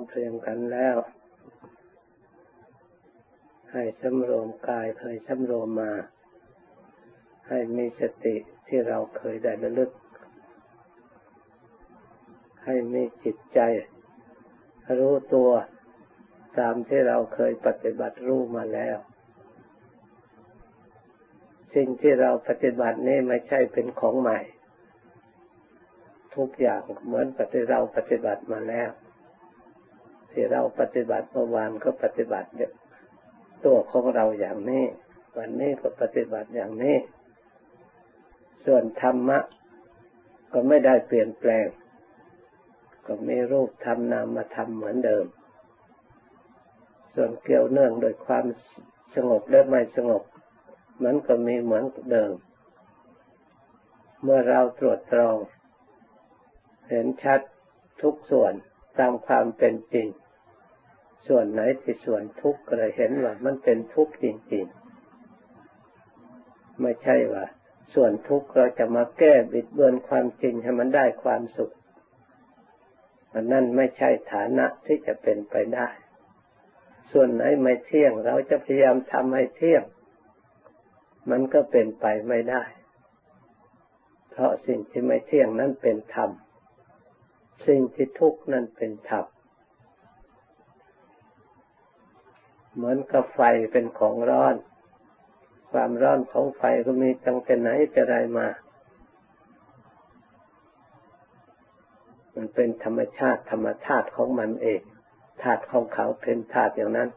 มเพรียงกันแล้ว ให้สำรวมกายเคยสำรวมมา ให้มีสติที่เราเคยได้ระลึก ให้มีจิตใจ รู้ตัวตามที่เราเคยปฏิบัติรู้มาแล้ว สิ่งที่เราปฏิบัตินี้ไม่ใช่เป็นของใหม่ ทุกอย่างเหมือนปฏิเราปฏิบัติมาแล้ว ที่เราปฏิบัติเมื่อวานก็ปฏิบัติตัวของเราอย่างนี้ วันนี้ก็ปฏิบัติอย่างนี้ ส่วนธรรมะ ก็ไม่ได้เปลี่ยนแปลง ก็มีรูปธรรมนามธรรมเหมือนเดิม ส่วนเกี่ยวเนื่องโดยความสงบและไม่สงบ มันก็มีเหมือนเดิม เมื่อเราตรวจตรอง เห็นชัดทุกส่วนตามความเป็นจริง ส่วนไหนที่ส่วนทุกข์ก็เลยเห็นว่ามันเป็นทุกข์จริงๆ ไม่ใช่ว่า ส่วนทุกข์เราจะมาแก้บิดเบือนความจริงให้มันได้ความสุขอันนั้นไม่ใช่ฐานะที่จะเป็นไปได้ ส่วนไหนไม่เที่ยง เราจะพยายามทำให้เที่ยง มันก็เป็นไปไม่ได้ เพราะสิ่งที่ไม่เที่ยงนั้นเป็นธรรม สิ่งที่ทุกข์นั้นเป็นธรรม เหมือนกับไฟเป็นของร้อน ความร้อนของไฟก็มีตั้งแต่ไหนจะได้มา มันเป็นธรรมชาติธรรมชาติของมันเองธาตุของเขาเป็นธาตุอย่างนั้น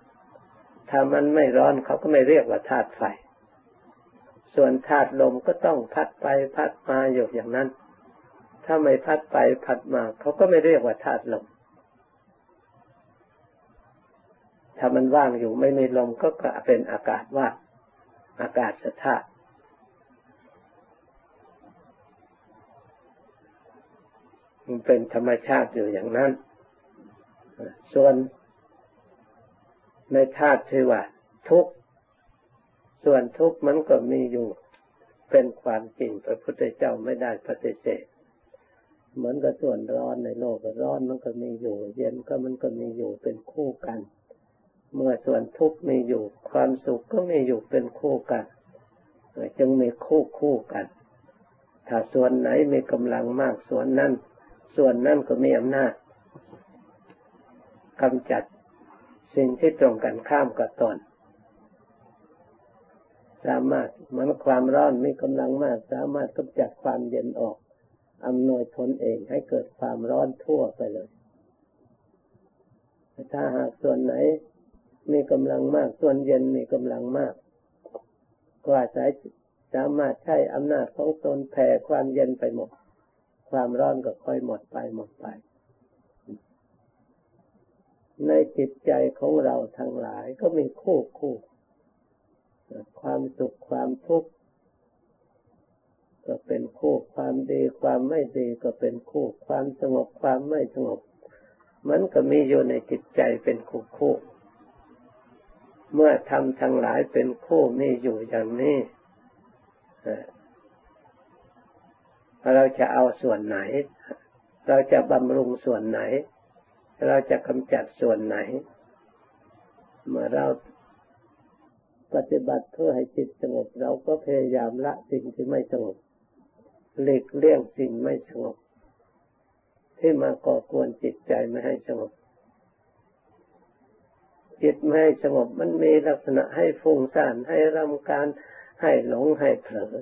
ถ้ามันไม่ร้อนเขาก็ไม่เรียกว่าธาตุไฟ ส่วนธาตุลมก็ต้องพัดไปพัดมาอยู่อย่างนั้น ถ้าไม่พัดไปพัดมาเขาก็ไม่เรียกว่าธาตุลม ถ้ามันว่างอยู่ไม่มีลมก็เป็นอากาศว่างอากาศธาตุมันเป็นธรรมชาติอยู่อย่างนั้น ส่วนในธาตุที่ว่าทุกส่วนทุกมันก็มีอยู่เป็นความจริงพระพุทธเจ้าไม่ได้ปฏิเสธเหมือนกับส่วนร้อนในโลกร้อนมันก็มีอยู่ เย็นก็มันก็มีอยู่เป็นคู่กัน เมื่อส่วนทุกข์มีอยู่ ความสุขก็มีอยู่เป็นคู่กันจึงมีคู่คู่กัน ถ้าส่วนไหนมีกำลังมากส่วนนั้น ส่วนนั้นก็มีอำนาจกำจัดสิ่งที่ตรงกันข้ามกับตน สามารถมันความร้อนมีกำลังมาก สามารถกำจัดความเย็นออกอำนวยผลเองให้เกิดความร้อนทั่วไปเลย ถ้าหากส่วนไหน มีกำลังมาก ส่วนเย็นมีกำลังมาก ก็อาศัยสามารถใช้อำนาจของตนแผ่ความเย็นไปหมด ความร้อนก็ค่อยหมดไปหมดไป ในจิตใจของเราทั้งหลายก็มีคู่คู่ความสุขความทุกข์ก็เป็นคู่ความดีความไม่ดีก็เป็นคู่ความสงบความไม่สงบ มันก็มีอยู่ในจิตใจเป็นคู่คู่ เมื่อทำทั้งหลายเป็นคู่มีอยู่อย่างนี้เราจะเอาส่วนไหน เราจะบำรุงส่วนไหน เราจะกำจัดส่วนไหน เมื่อเราปฏิบัติเพื่อให้จิตสงบเราก็พยายามละสิ่งที่ไม่สงบหลีกเลี่ยงสิ่งไม่สงบที่มาก่อกวนจิตใจไม่ให้สงบ จิตไม่สงบมันมีลักษณะให้ฟุ้งซ่านให้รำการให้หลงให้เผลอ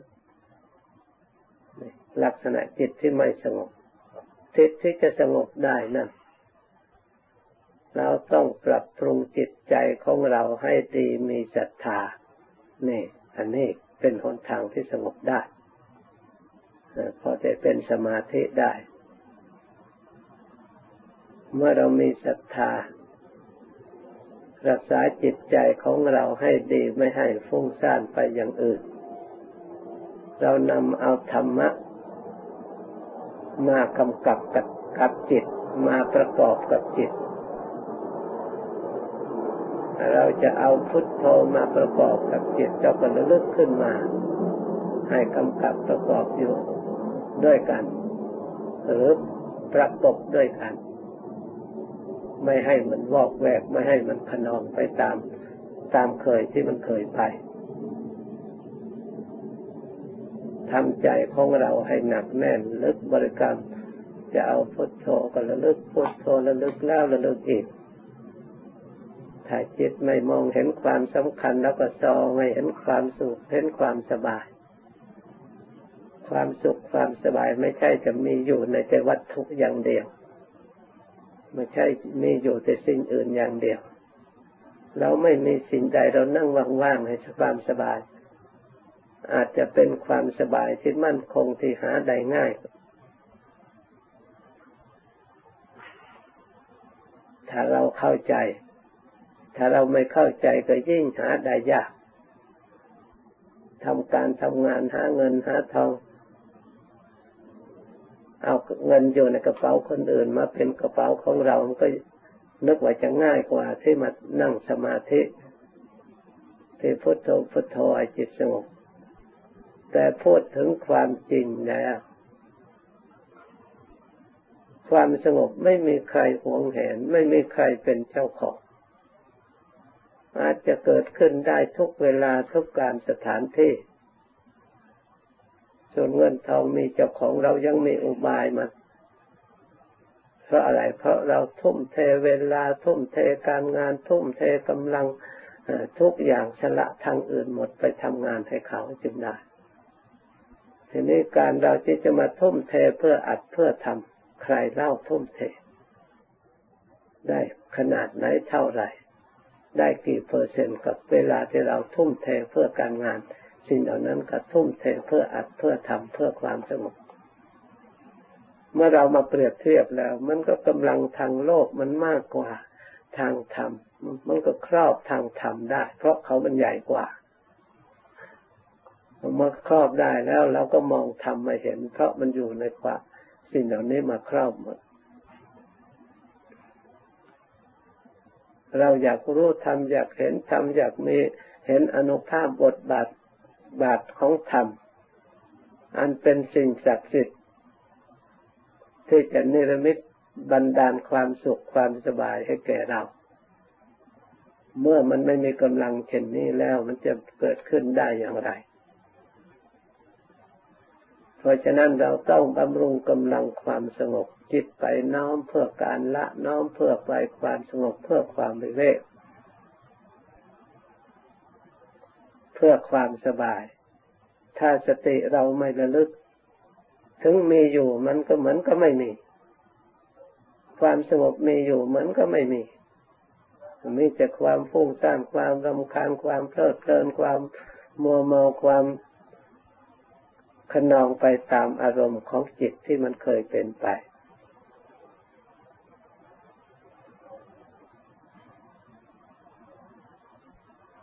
ลักษณะจิตที่ไม่สงบจิตที่จะสงบได้นั่นเราต้องปรับปรุงจิตใจของเราให้ดีมีศรัทธานี่อันนี้เป็นหนทางที่สงบได้พอจะเป็นสมาธิได้ เมื่อเรามีศรัทธา รักษาจิตใจของเราให้ดีไม่ให้ฟุ้งซ่านไปอย่างอื่น เรานำเอาธรรมะ มากำกับกับกับจิตมาประกอบกับจิต เราจะเอาพุทโธมาประกอบกับจิตเจ้าก็ระลึกขึ้นมา ให้กำกับประกอบอยู่ด้วยกัน หรือประกบด้วยกัน ไม่ให้มันวอกแวก ไม่ให้มันขนองไปตามตามเคยที่มันเคยไปทำใจของเราให้หนักแน่นลึกบริกรรม จะเอาพุทโธก็ระลึกพุทโธระลึกแล้วระลึกอีกถ้าจิตไม่มองเห็นความสำคัญแล้วก็ซองไม่เห็นความสุขเห็นความสบาย ความสุขความสบายไม่ใช่จะมีอยู่ในแต่วัตถุอย่างเดียว ไม่ใช่มีอยู่แต่สิ่งอื่นอย่างเดียว เราไม่มีสิ่งใดเรานั่งว่างๆให้ความสบาย อาจจะเป็นความสบายที่มั่นคงที่หาได้ง่ายถ้าเราเข้าใจ ถ้าเราไม่เข้าใจก็ยิ่งหาได้ยากทำการทำงานหาเงินหาทอง เอาเงินอยู่ในกระเป๋าคนอื่น มาเป็นกระเป๋าของเรา มันก็นึกว่าจะง่ายกว่าที่มานั่งสมาธิที่พุทโธพุทโธจิตสงบแต่พูดถึงความจริงแล้ว ความสงบไม่มีใครหวงแหน ไม่มีใครเป็นเจ้าของ อาจจะเกิดขึ้นได้ทุกเวลาทุกการสถานที่ ส่วนเงินทองมีเจ้าของเรายังมีอุบายมาเพราะอะไร เพราะเราทุ่มเทเวลาทุ่มเทการงานทุ่มเทกำลังทุกอย่างชละทางอื่นหมดไปทำงานให้เขาจึงได้ทีนี้การเราที่จะมาทุ่มเทเพื่ออัดเพื่อทำใครเล่าทุ่มเท ได้ขนาดไหนเท่าไหร่ ได้กี่เปอร์เซ็นต์กับเวลาที่เราทุ่มเทเพื่อการงาน สิ่งเหล่านั้นก็ทุ่มเทเพื่ออัดเพื่อทำเพื่อความสงบเมื่อเรามาเปรียบเทียบแล้ว มันก็กำลังทางโลกมันมากกว่าทางธรรมมันก็ครอบทางธรรมได้ เพราะเขามันใหญ่กว่าเมื่อครอบได้แล้วเราก็มองธรรมมาเห็น เพราะมันอยู่ในควาสิ่งเหล่านี้มาครอบหมดเราอยากรู้ธรรมอยากเห็นธรรมอยากมีเห็นอนุภาพบทบาท บาทของธรรม อันเป็นสิ่งศักดิ์สิทธิ์ที่จะนิรมิตบันดาลความสุขความสบายให้แก่เรา เมื่อมันไม่มีกำลังเช่นนี้แล้วมันจะเกิดขึ้นได้อย่างไร เพราะฉะนั้นเราต้องบำรุงกำลังความสงบจิตไปน้อมเพื่อการละน้อมเพื่อไปความสงบเพื่อความวิเวกเพื่อความสบาย ถ้าสติเราไม่ระลึก ถึงมีอยู่มันก็เหมือนก็ไม่มี ความสงบมีอยู่เหมือนก็ไม่มี มีแต่ความฟุ้งซ่านความรำคาญความเพลิดเพลินความมัวเมาความขนองไปตามอารมณ์ของจิตที่มันเคยเป็นไป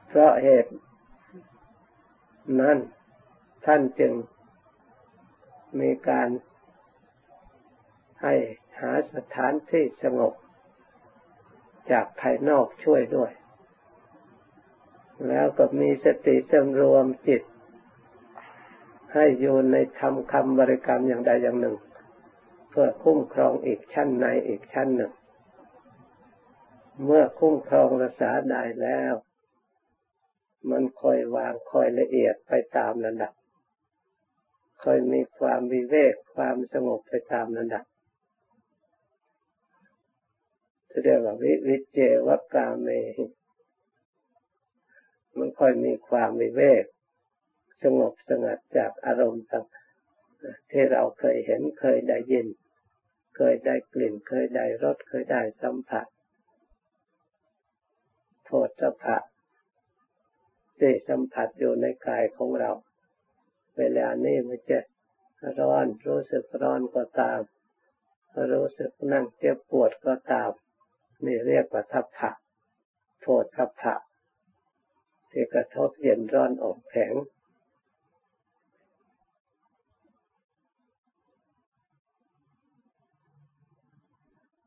เพราะเหตุ นั้นท่านจึงมีการให้หาสถานที่สงบ จากภายนอกช่วยด้วย แล้วก็มีสติสำรวมจิต ให้อยู่ในธรรมคำบริกรรมอย่างใดอย่างหนึ่ง เพื่อคุ้มครองอีกชั้นในอีกชั้นหนึ่ง เมื่อคุ้มครองรักษาได้แล้ว มันค่อยวางค่อยละเอียดไปตามระดับ ค่อยมีความวิเวกความสงบไปตามระดับเรียกว่าวิวิเจวกาเม มันค่อยมีความวิเวกสงบสงัดจากอารมณ์ต่างที่เราเคยเห็นเคยได้ยิน เคยได้กลิ่น เคยได้รสเคยได้สัมผัสโทษสะพะ ที่สัมผัสอยู่ในกายของเรา เวลานี้มันจะร้อนรู้สึกร้อนก็ตาม รู้สึกนั่งเจ็บปวดก็ตาม นี่เรียกว่าทัพพะโทษทัพพะที่กระทบเย็นร้อนออกแข็ง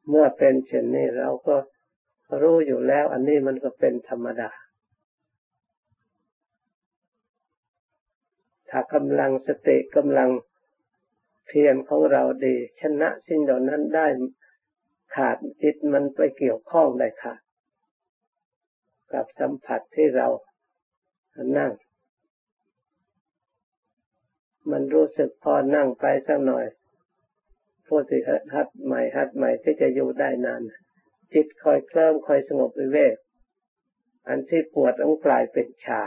เมื่อเป็นเช่นนี้เราก็รู้อยู่แล้ว อันนี้มันก็เป็นธรรมดา ถ้ากำลังสติกำลังเพียรของเราดี ชนะสิ่งเหล่านั้นได้ขาดจิตมันไปเกี่ยวข้องได้ค่ะ กับสัมผัสที่เรานั่ง มันรู้สึกพอนั่งไปสักหน่อยผู้ที่หัดใหม่หัดใหม่ที่จะอยู่ได้นาน จิตคอยเคลิ้มคอยสงบวิเวก อันที่ปวดต้องกลายเป็นชา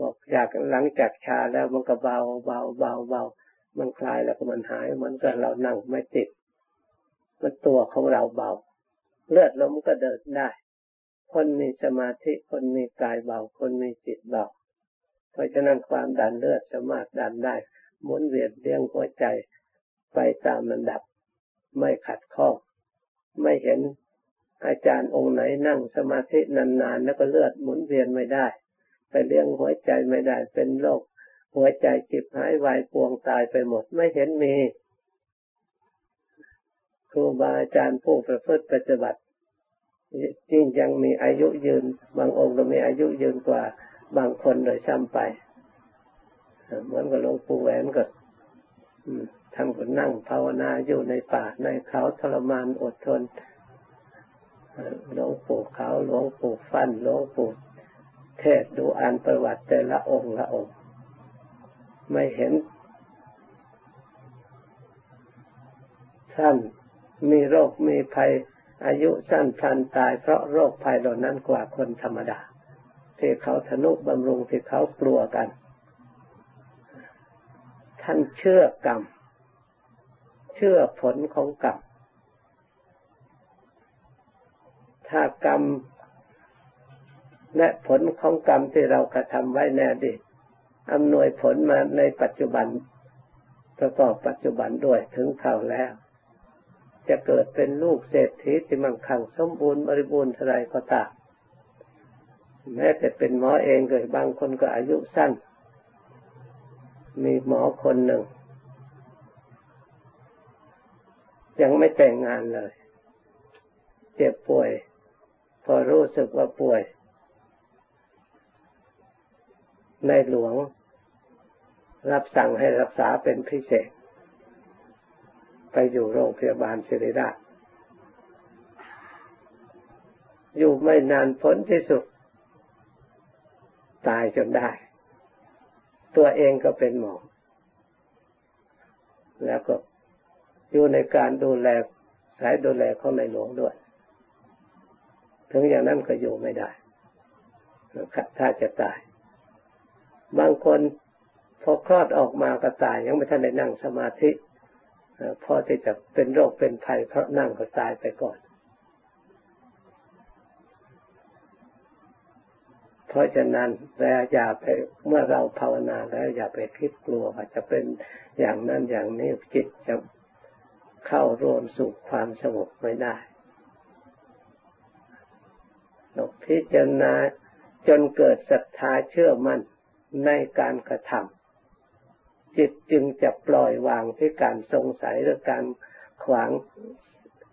บอกอยากหลังจากชาแล้วมันก็เบาเบาเบาเบามันคลายแล้วก็มันหายมันก็เรานั่งไม่ติด มันตัวของเราเบา เลือดลมก็เดินได้ คนมีสมาธิคนมีกายเบา คนมีจิตเบา เพราะฉะนั้นความดันเลือดสามารถดันได้หมุนเวียนเลี้ยงหัวใจไปตามลำดับ ไม่ขัดข้องไม่เห็นอาจารย์องค์ไหนนั่งสมาธินานๆ แล้วก็เลือดหมุนเวียนไม่ได้ ไปเลี้ยงหัวใจไม่ได้เป็นโรคหัวใจจิบหายวายปวงตายไปหมดไม่เห็นมีครูบาอาจารย์ผู้ประพฤติปฏิบัติจริงยังมีอายุยืน บางองค์ก็มีอายุยืนกว่าบางคนโดยซ้ำไปเหมือนกับหลวงปู่แหวนก็ท่านก็นั่งภาวนาอยู่ในป่าในเขาทรมานอดทนหลวงปู่เขาหลวงปู่ฟันหลวงปู่ เทศดูอ่านประวัติแต่ละองค์ละองค์ ไม่เห็นท่านมีโรคมีภัยอายุสั้นพลันตายเพราะโรคภัยเหล่านั้นกว่าคนธรรมดา ที่เขาทนุบำรุงที่เขากลัวกัน ท่านเชื่อกรรม เชื่อผลของกรรมถ้ากรรม และผลของกรรมที่เรากระทำไว้ในอดีตอำนวยผลมาในปัจจุบัน ประกอบปัจจุบันด้วยถึงเขาแล้ว จะเกิดเป็นลูกเศรษฐีที่มั่งคั่งสมบูรณ์บริบูรณ์เท่าไรก็ตามแม้แต่เป็นหมอเองเลยบางคนก็อายุสั้น มีหมอคนหนึ่ง ยังไม่แต่งงานเลย เจ็บป่วย พอรู้สึกว่าป่วย ในหลวง รับสั่งให้รักษาเป็นพิเศษ ไปอยู่โรงพยาบาลศิริราชอยู่ไม่นานพ้นที่สุด ตายจนได้ ตัวเองก็เป็นหมอ แล้วก็อยู่ในการดูแลสายดูแลของในหลวงด้วย ถึงอย่างนั้นก็อยู่ไม่ได้ถ้าจะตาย บางคนพอคลอดออกมาก็ตาย ยังไม่ทันได้นั่งสมาธิพอที่จะเป็นโรคเป็นภัยเพราะนั่งก็ตายไปก่อน เพราะฉะนั้นเราอย่าไปเมื่อเราภาวนาแล้วอย่าไปคิดกลัวว่าจะเป็นอย่างนั้นอย่างนี้จิตจะเข้ารวมสู่ความสงบไม่ได้พิจารณาจนเกิดศรัทธาเชื่อมั่น ในการกระทำจิตจึงจะปล่อยวางที่การสงสัยหรือการขวาง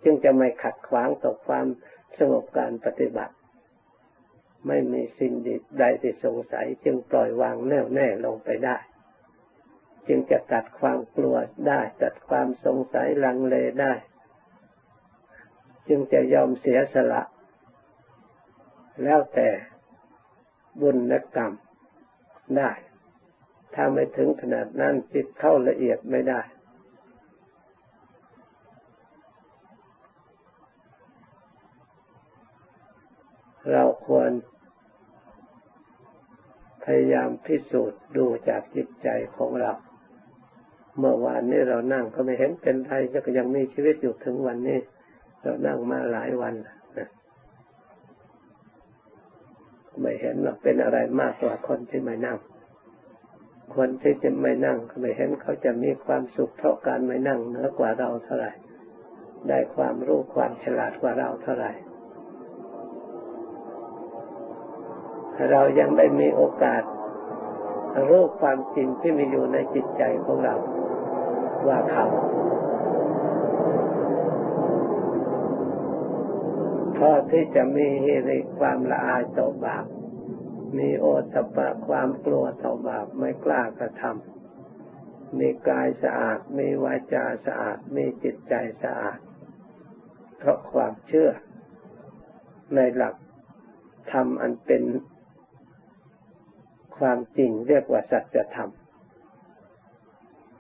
จึงจะไม่ขัดขวางต่อความสงบการปฏิบัติ ไม่มีสิ่งใดที่สงสัย จึงปล่อยวางแน่วแน่ลงไปได้ จึงจะตัดความกลัวได้ตัดความสงสัยลังเลได้ จึงจะยอมเสียสละ แล้วแต่บุญและกรรม ได้ ถ้าไม่ถึงขนาดนั้นจิตเข้าละเอียดไม่ได้เราควรพยายามพิสูจน์ดูจากจิตใจของเรา เมื่อวานนี้เรานั่งก็ไม่เห็นเป็นไรจะยังมีชีวิตอยู่ถึงวันนี้ เรานั่งมาหลายวัน ไม่เห็นว่าเป็นอะไรมากกว่าคนที่ไม่นั่ง คนที่จะไม่นั่งไม่เห็นเขาจะมีความสุขเพราะการไม่นั่งเหนือกว่าเราเท่าไหร่ ได้ความรู้ความฉลาดกว่าเราเท่าไหร่ เรายังได้มีโอกาสรู้ความจริงที่มีอยู่ในจิตใจของเราว่าเขา พอที่จะมีฮิริความละอายต่อบาป มีโอตปะความกลัวต่อบาปไม่กล้ากระทำ มีกายสะอาด มีวาจาสะอาด มีจิตใจสะอาด เพราะความเชื่อ ในหลักธรรมอันเป็นความจริงเรียกว่าสัจธรรม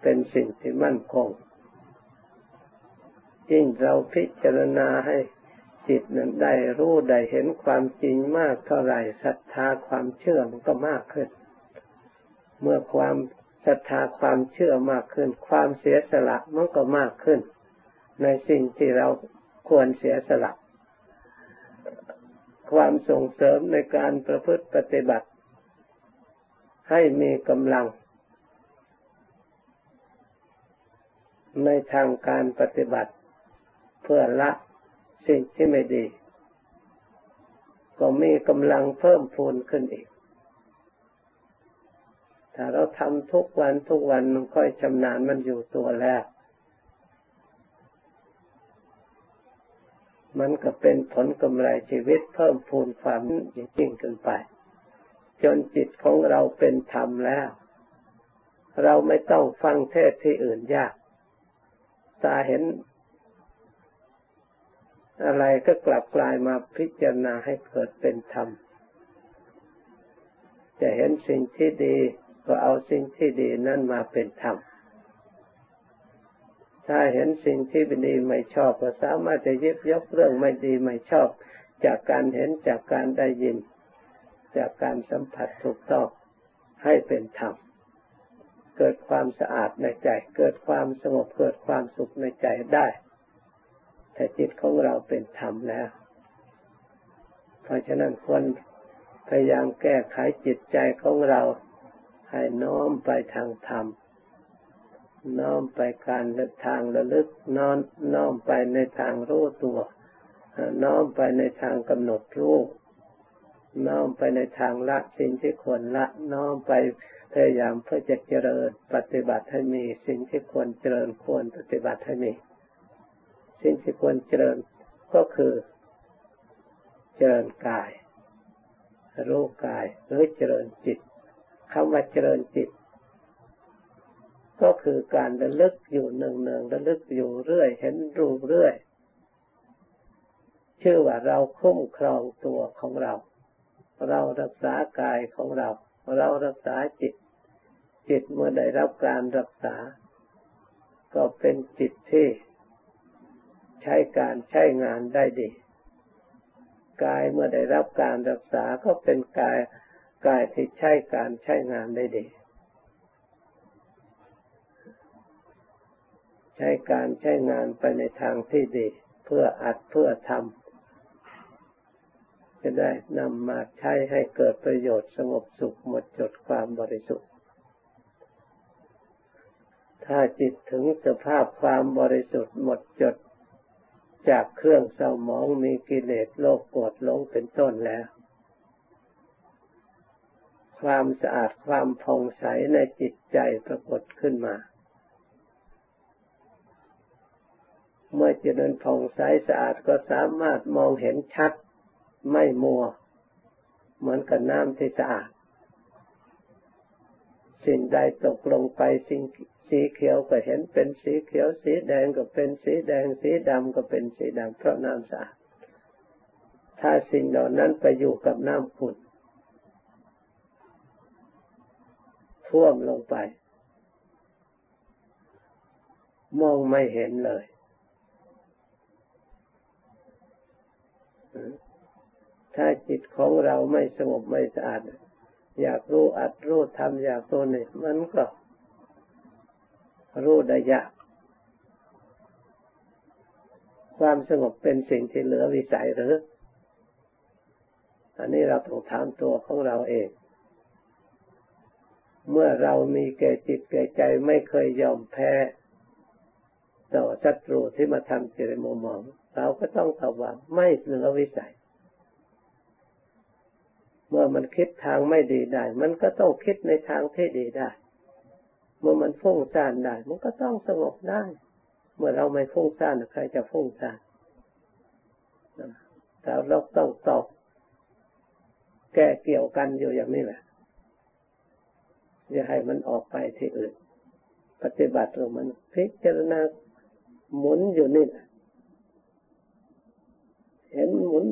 เป็นสิ่งที่มั่นคงยิ่งเราพิจารณาให้ จิตนั้นได้รู้ได้เห็นความจริงมากเท่าไหร่ศรัทธาความเชื่อมันก็มากขึ้น เมื่อความศรัทธาความเชื่อมากขึ้น ความเสียสละมันก็มากขึ้น ในสิ่งที่เราควรเสียสละ ความส่งเสริมในการประพฤติปฏิบัติ ให้มีกำลัง ในทางการปฏิบัติ เพื่อละ สิ่งที่ไม่ดี ก็มีกำลังเพิ่มพูนขึ้นอีก ถ้าเราทำทุกวันทุกวันมันค่อยชำนาญมันอยู่ตัวแล้ว มันก็เป็นผลกำไรชีวิตเพิ่มพูนความจริงขึ้นไป จนจิตของเราเป็นธรรมแล้ว เราไม่ต้องฟังเทศที่อื่นยาก ตาเห็น อะไรก็กลับกลายมาพิจารณาให้เกิดเป็นธรรม จะเห็นสิ่งที่ดีก็เอาสิ่งที่ดีนั่นมาเป็นธรรม ถ้าเห็นสิ่งที่ไม่ดีไม่ชอบก็สามารถจะยิบยกเรื่องไม่ดีไม่ชอบ จากการเห็นจากการได้ยิน จากการสัมผัสถูกต้องให้เป็นธรรม เกิดความสะอาดในใจ เกิดความสงบเกิดความสุขในใจได้ แต่จิตของเราเป็นธรรมแล้ว เพราะฉะนั้นควรพยายามแก้ไขจิตใจของเราให้น้อมไปทางธรรม น้อมไปการเดินทางระลึกน้อมน้อมไปในทางรู้ตัว น้อมไปในทางกำหนดรู้น้อมไปในทางละสิ่งที่ควรละ น้อมไปพยายามเพื่อจะเจริญปฏิบัติให้มีสิ่งที่ควรเจริญควรปฏิบัติให้มี สิ่งที่ควรเจริญก็คือ เจริญกายรู้กายหรือเจริญจิตคำว่าเจริญจิต ก็คือการระลึกอยู่หนึ่งหนึ่งระลึกอยู่เรื่อย เห็นรูปเรื่อย ชื่อว่าเราคุ้มครองตัวของเรา เรารักษากายของเรา เรารักษาจิต จิตเมื่อได้รับการรักษา ก็เป็นจิตที่ ใช้การใช้งานได้ดี กายเมื่อได้รับการรักษาก็เป็นกายกายที่ใช้การใช้งานได้ดี ใช้การใช้งานไปในทางที่ดี เพื่ออัดเพื่อทำจะได้นำมาใช้ให้เกิดประโยชน์สงบสุขหมดจดความบริสุทธิ์ถ้าจิตถึงสภาพความบริสุทธิ์หมดจด จากเครื่องเศร้าหมองมีกิเลสโลภโกรธหลงเป็นต้นแล้ว ความสะอาดความผ่องใสในจิตใจปรากฏขึ้นมา เมื่อจิตนั้นผ่องใสสะอาดก็สามารถมองเห็นชัดไม่มัว เหมือนกับน้ำที่สะอาด สิ่งใดตกลงไปสิ่ง สีเขียวก็เห็นเป็นสีเขียว สีแดงก็เป็นสีแดง สีดำก็เป็นสีดำเพราะน้ำสะอาด ถ้าสิ่งเหล่านั้นไปอยู่กับน้ำขุ่นท่วมลงไป มองไม่เห็นเลย ถ้าจิตของเราไม่สงบไม่สะอาด อยากรู้อัดรู้ทำอยากรู้นี่มันก็ รู้ได้ยากความสงบเป็นสิ่งที่เหลือวิสัยหรือ อันนี้เราต้องถามตัวของเราเอง เมื่อเรามีแก่จิตแก่ใจไม่เคยยอมแพ้ ต่อศัตรูที่มาทำจิตมมอง เราก็ต้องตอบว่าไม่เหลือวิสัย เมื่อมันคิดทางไม่ดีได้ มันก็ต้องคิดในทางที่ดีได้ เมื่อมันฟุ้งซ่านได้ มันก็ต้องสงบได้ เมื่อเราไม่ฟุ้งซ่านใครจะฟุ้งซ่านแต่เราต้องตอบแก้เกี่ยวกันอยู่อย่างนี้แหละอย่าให้มันออกไปที่อื่น ปฏิบัติเรามันพิจารณาหมุนอยู่นี่แหละนหมุน